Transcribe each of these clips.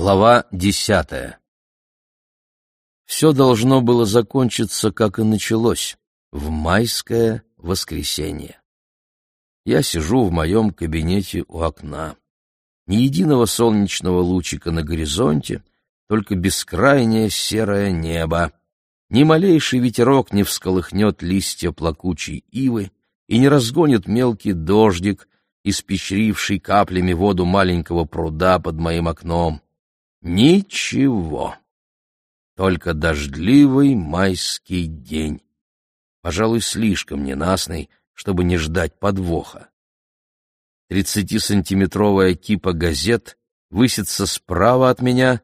Глава десятая Все должно было закончиться, как и началось, в майское воскресенье. Я сижу в моем кабинете у окна. Ни единого солнечного лучика на горизонте, только бескрайнее серое небо. Ни малейший ветерок не всколыхнет листья плакучей ивы и не разгонит мелкий дождик, испещривший каплями воду маленького пруда под моим окном. Ничего. Только дождливый майский день. Пожалуй, слишком ненастный, чтобы не ждать подвоха. Тридцатисантиметровая кипа газет высится справа от меня,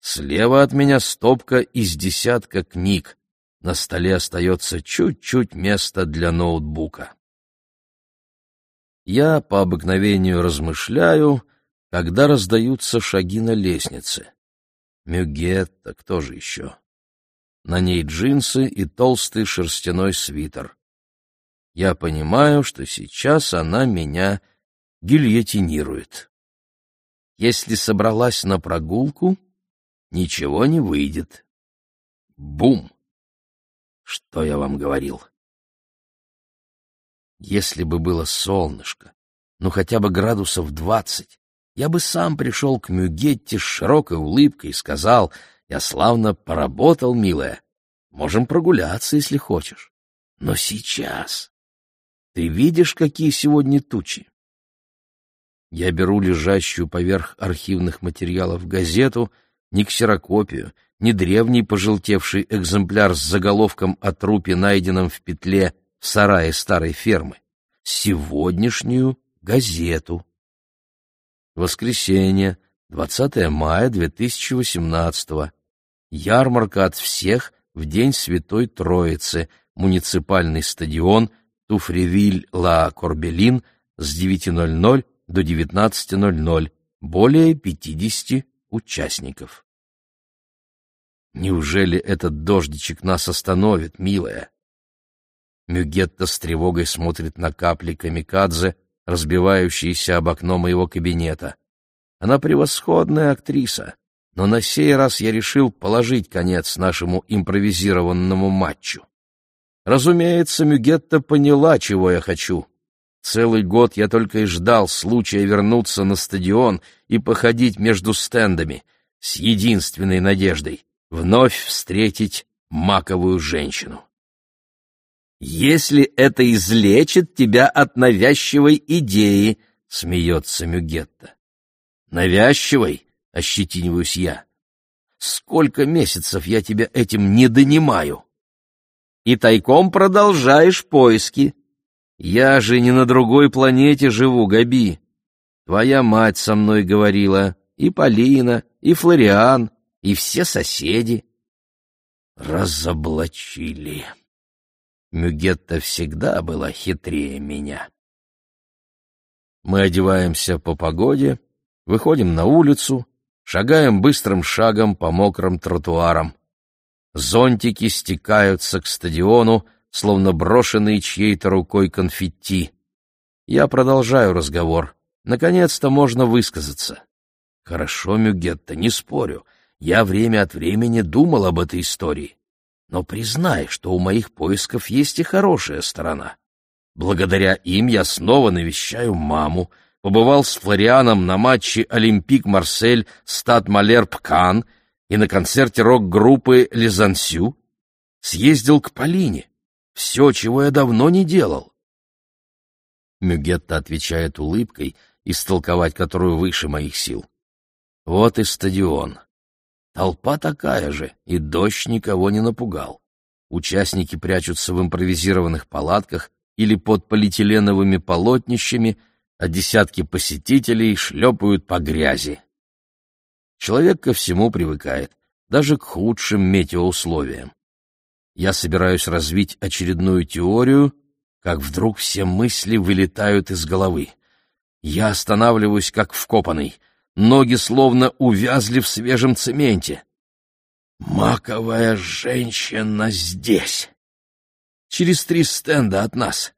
слева от меня стопка из десятка книг. На столе остается чуть-чуть места для ноутбука. Я по обыкновению размышляю, когда раздаются шаги на лестнице. Мюгетта, кто же еще? На ней джинсы и толстый шерстяной свитер. Я понимаю, что сейчас она меня гильотинирует. Если собралась на прогулку, ничего не выйдет. Бум! Что я вам говорил? Если бы было солнышко, ну хотя бы градусов двадцать, я бы сам пришел к Мюгетте с широкой улыбкой и сказал, «Я славно поработал, милая. Можем прогуляться, если хочешь. Но сейчас... Ты видишь, какие сегодня тучи?» Я беру лежащую поверх архивных материалов газету, не ксерокопию, не древний пожелтевший экземпляр с заголовком о трупе, найденном в петле в сарае старой фермы, сегодняшнюю газету. Воскресенье, 20 мая 2018 Ярмарка от всех в День Святой Троицы, муниципальный стадион Туфревиль-Ла-Корбелин с 9.00 до 19.00, более 50 участников. Неужели этот дождичек нас остановит, милая? Мюгетта с тревогой смотрит на капли камикадзе, разбивающиеся об окно моего кабинета. Она превосходная актриса, но на сей раз я решил положить конец нашему импровизированному матчу. Разумеется, Мюгетта поняла, чего я хочу. Целый год я только и ждал случая вернуться на стадион и походить между стендами с единственной надеждой — вновь встретить маковую женщину если это излечит тебя от навязчивой идеи, — смеется Мюгетта. — Навязчивой? — ощетиниваюсь я. — Сколько месяцев я тебя этим не донимаю? И тайком продолжаешь поиски. Я же не на другой планете живу, Габи. Твоя мать со мной говорила, и Полина, и Флориан, и все соседи. Разоблачили. Мюгетта всегда была хитрее меня. Мы одеваемся по погоде, выходим на улицу, шагаем быстрым шагом по мокрым тротуарам. Зонтики стекаются к стадиону, словно брошенные чьей-то рукой конфетти. Я продолжаю разговор. Наконец-то можно высказаться. Хорошо, Мюгетта, не спорю. Я время от времени думал об этой истории. Но признай, что у моих поисков есть и хорошая сторона. Благодаря им я снова навещаю маму, побывал с Флорианом на матче Олимпик-Марсель Стад Малерб-Кан и на концерте рок-группы Лизансю, съездил к Полине. Все, чего я давно не делал. Мюгетта отвечает улыбкой, истолковать которую выше моих сил. Вот и стадион. Толпа такая же, и дождь никого не напугал. Участники прячутся в импровизированных палатках или под полиэтиленовыми полотнищами, а десятки посетителей шлепают по грязи. Человек ко всему привыкает, даже к худшим метеоусловиям. Я собираюсь развить очередную теорию, как вдруг все мысли вылетают из головы. Я останавливаюсь как вкопанный — ноги словно увязли в свежем цементе. «Маковая женщина здесь!» Через три стенда от нас.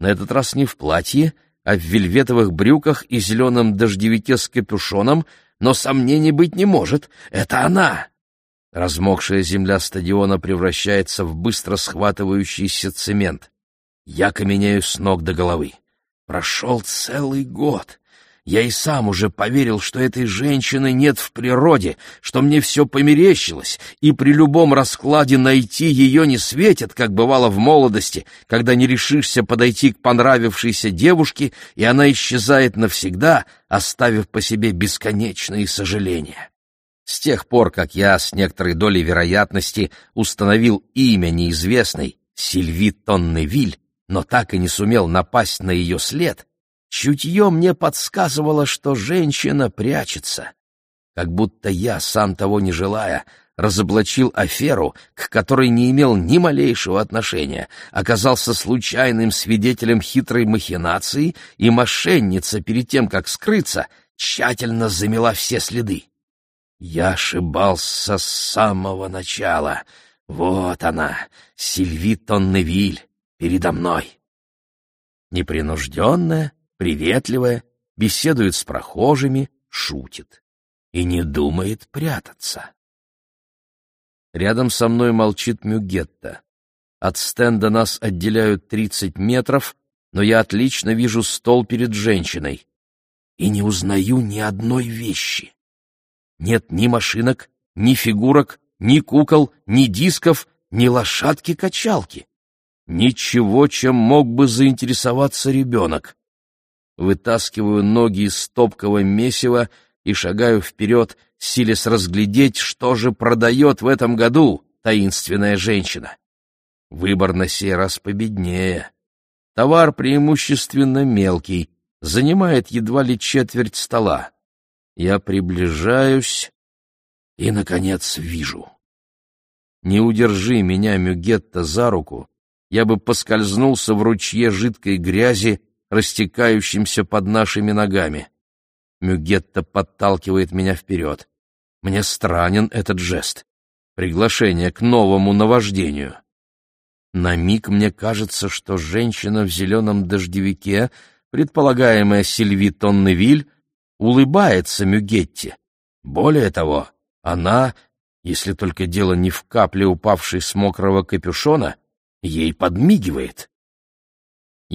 На этот раз не в платье, а в вельветовых брюках и зеленом дождевике с капюшоном но сомнений быть не может. Это она!» Размокшая земля стадиона превращается в быстро схватывающийся цемент. Я каменею с ног до головы. Прошел целый год. Я и сам уже поверил, что этой женщины нет в природе, что мне все померещилось, и при любом раскладе найти ее не светит, как бывало в молодости, когда не решишься подойти к понравившейся девушке, и она исчезает навсегда, оставив по себе бесконечные сожаления. С тех пор, как я с некоторой долей вероятности установил имя неизвестной, Сильви Тонневиль, но так и не сумел напасть на ее след, Чутье мне подсказывало, что женщина прячется. Как будто я, сам того не желая, разоблачил аферу, к которой не имел ни малейшего отношения, оказался случайным свидетелем хитрой махинации, и мошенница, перед тем, как скрыться, тщательно замела все следы. Я ошибался с самого начала. Вот она, Сильви Тонневиль, передо мной. Непринужденная, приветливая, беседует с прохожими, шутит и не думает прятаться. Рядом со мной молчит Мюгетта. От стенда нас отделяют тридцать метров, но я отлично вижу стол перед женщиной и не узнаю ни одной вещи. Нет ни машинок, ни фигурок, ни кукол, ни дисков, ни лошадки-качалки. Ничего, чем мог бы заинтересоваться ребенок вытаскиваю ноги из топкого месива и шагаю вперед, силясь разглядеть, что же продает в этом году таинственная женщина. Выбор на сей раз победнее. Товар преимущественно мелкий, занимает едва ли четверть стола. Я приближаюсь и, наконец, вижу. Не удержи меня, Мюгетта, за руку, я бы поскользнулся в ручье жидкой грязи растекающимся под нашими ногами. Мюгетта подталкивает меня вперед. Мне странен этот жест. Приглашение к новому наваждению. На миг мне кажется, что женщина в зеленом дождевике, предполагаемая Сильви Тонневиль, улыбается Мюгетте. Более того, она, если только дело не в капле упавшей с мокрого капюшона, ей подмигивает.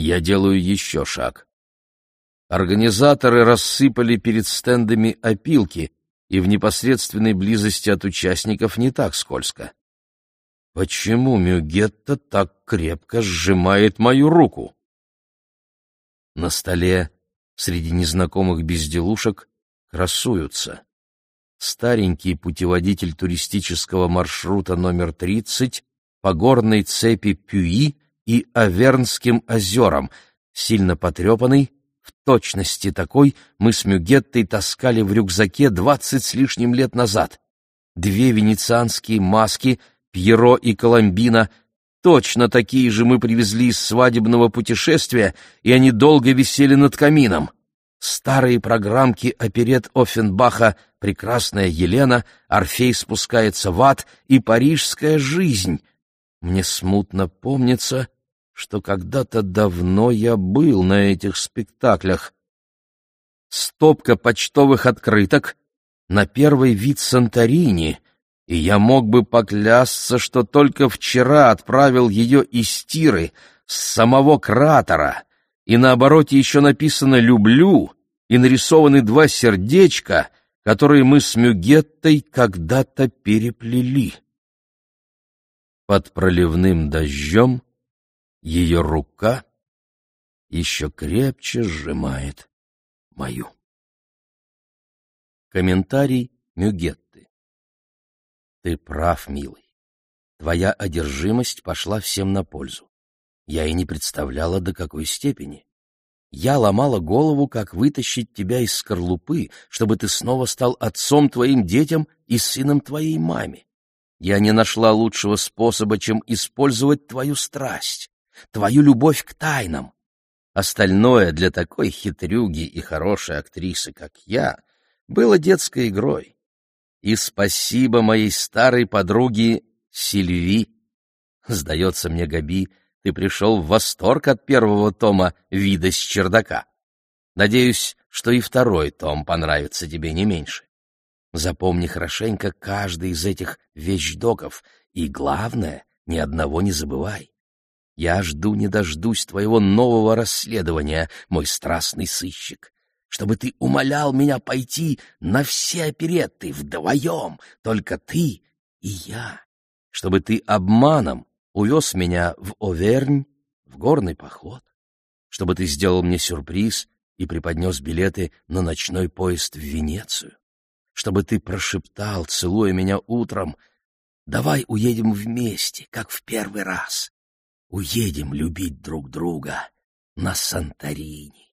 Я делаю еще шаг. Организаторы рассыпали перед стендами опилки, и в непосредственной близости от участников не так скользко. Почему Мюгетта так крепко сжимает мою руку? На столе среди незнакомых безделушек красуются старенький путеводитель туристического маршрута номер 30 по горной цепи Пюи и Авернским озерам, сильно потрепанный, в точности такой мы с Мюгеттой таскали в рюкзаке двадцать с лишним лет назад. Две венецианские маски, Пьеро и Коломбина, точно такие же мы привезли из свадебного путешествия, и они долго висели над камином. Старые программки оперет Оффенбаха «Прекрасная Елена», «Орфей спускается в ад» и «Парижская жизнь». Мне смутно помнится, что когда-то давно я был на этих спектаклях. Стопка почтовых открыток на первый вид Санторини, и я мог бы поклясться, что только вчера отправил ее из Тиры, с самого кратера, и на обороте еще написано «люблю», и нарисованы два сердечка, которые мы с Мюгеттой когда-то переплели. Под проливным дождем ее рука еще крепче сжимает мою. Комментарий Мюгетты. Ты прав, милый. Твоя одержимость пошла всем на пользу. Я и не представляла, до какой степени. Я ломала голову, как вытащить тебя из скорлупы, чтобы ты снова стал отцом твоим детям и сыном твоей маме. Я не нашла лучшего способа, чем использовать твою страсть твою любовь к тайнам. Остальное для такой хитрюги и хорошей актрисы, как я, было детской игрой. И спасибо моей старой подруге Сильви. Сдается мне, Габи, ты пришел в восторг от первого тома «Вида с чердака». Надеюсь, что и второй том понравится тебе не меньше. Запомни хорошенько каждый из этих вещдоков, и, главное, ни одного не забывай. Я жду не дождусь твоего нового расследования, мой страстный сыщик, чтобы ты умолял меня пойти на все оперетты вдвоем, только ты и я, чтобы ты обманом увез меня в Овернь, в горный поход, чтобы ты сделал мне сюрприз и преподнес билеты на ночной поезд в Венецию, чтобы ты прошептал, целуя меня утром, «Давай уедем вместе, как в первый раз. Уедем любить друг друга на Санторини».